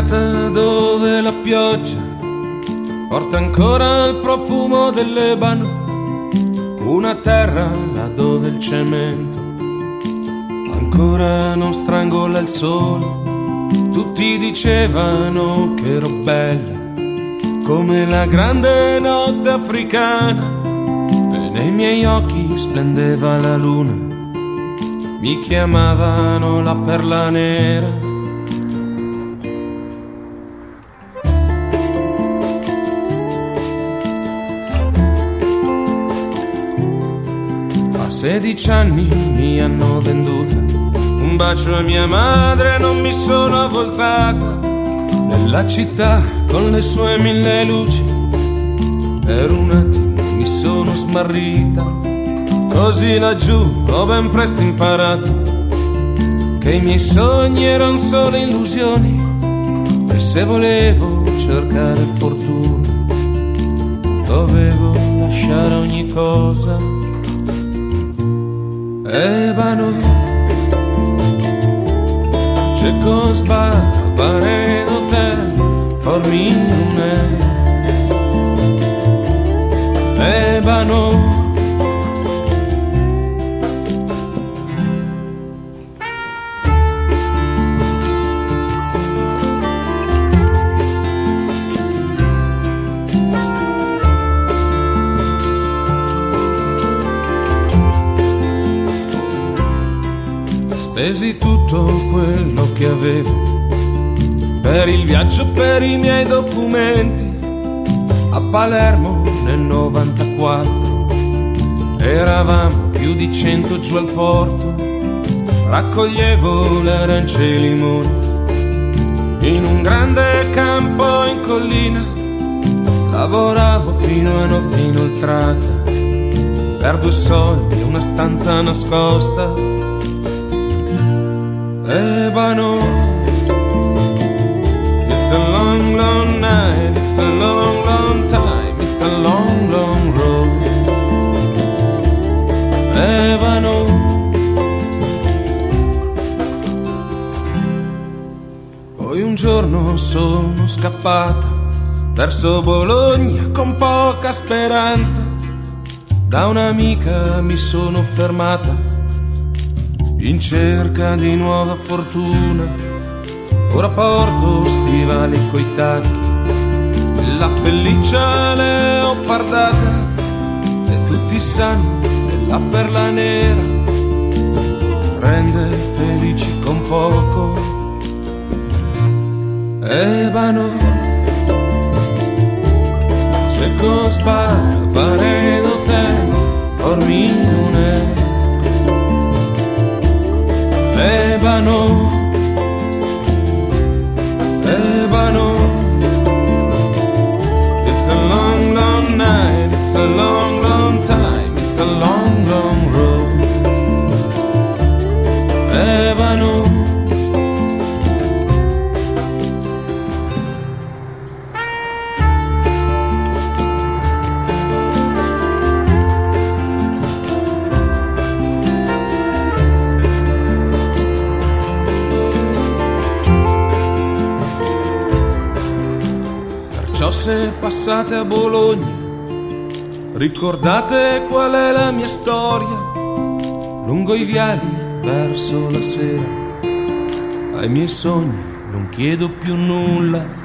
giornata dove la pioggia porta ancora il profumo dell'ebano, una terra là dove il cemento ancora non strangola il sole. Tutti dicevano che ero bella come la grande notte africana e nei miei occhi splendeva la luna. Mi chiamavano la perla nera. 16 anni mi hanno venduta, un bacio a mia madre non mi sono avvoltata nella città con le sue mille luci. Per un attimo mi sono smarrita, così laggiù ho ben presto imparato che i miei sogni erano solo illusioni e se volevo cercare fortuna dovevo lasciare ogni cosa. Ebano, Czechoslovakia, hotel, formine, Ebano. Spesi tutto quello che avevo per il viaggio, per i miei documenti a Palermo nel 94. Eravamo più di cento giù al porto, raccoglievo le arance e i limoni in un grande campo in collina. Lavoravo fino a notte inoltrata per due soldi una stanza nascosta. Ebano It's a long, long night, it's a long, long time, it's a long, long road. Ebano. Poi un giorno sono scappata verso Bologna con poca speranza. Da un'amica mi sono fermata in cerca di nuova fortuna. Ora porto stivali coi tacchi, la pelliccia leopardata e tutti sanno che la perla nera rende felici con poco. Ebano, Ebano. Ebano. It's a long, long night, it's a long se passate a Bologna, ricordate qual è la mia storia. Lungo i viali verso la sera, ai miei sogni non chiedo più nulla.